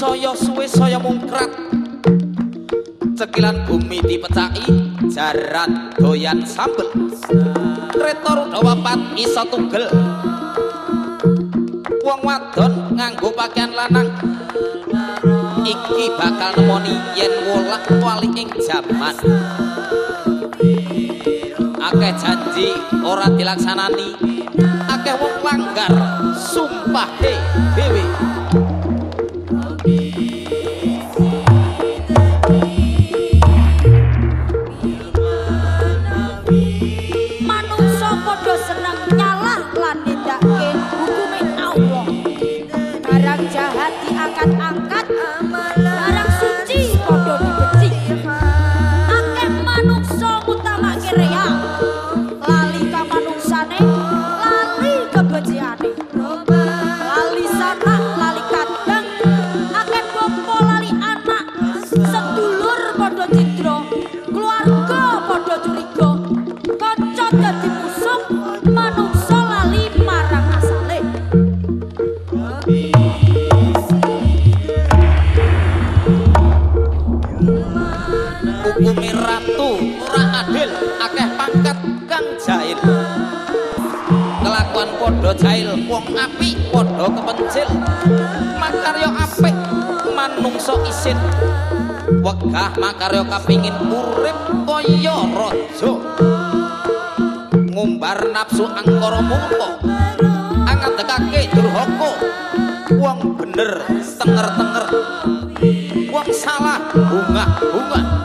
saya suwe saya mungkrat. Cekilan bumi dipecaki jaran doyan sambel. Kereta rudawa pat iso tugel. Wong wadon nganggo pakaian lanang. Iki bakal nemoni yen wolak wali ing jaman. Akeh janji ora dilaksanani. Akeh wong langgar sumpahe dhewe jahil kelakuan padha jahil wong apik padha kepencil. Makarya apik manungsa isin. Wegah makarya kapingin urip kaya raja. Ngumbar nafsu angkara mungko angadekake durhaka. Wong bener tenger-tenger. Wong salah bungah-bungah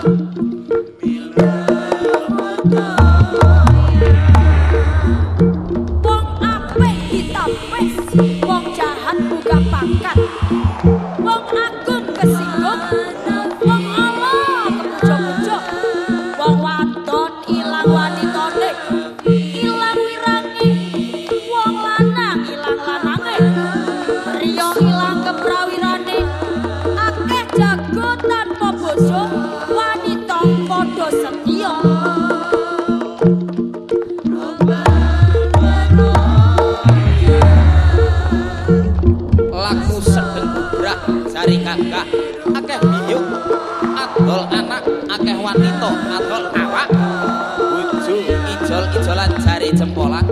adol anak akeh wanita adol awak. Bojo ijol-ijolan jari jempolan.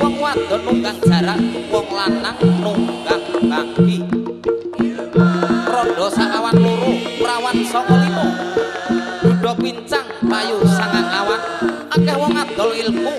Wong wadon nunggang jaran wong lanang nunggang bangki rondo sakawan loro prawan saka limo dudha pincang payu sangang awan. Akeh wong adol ilmu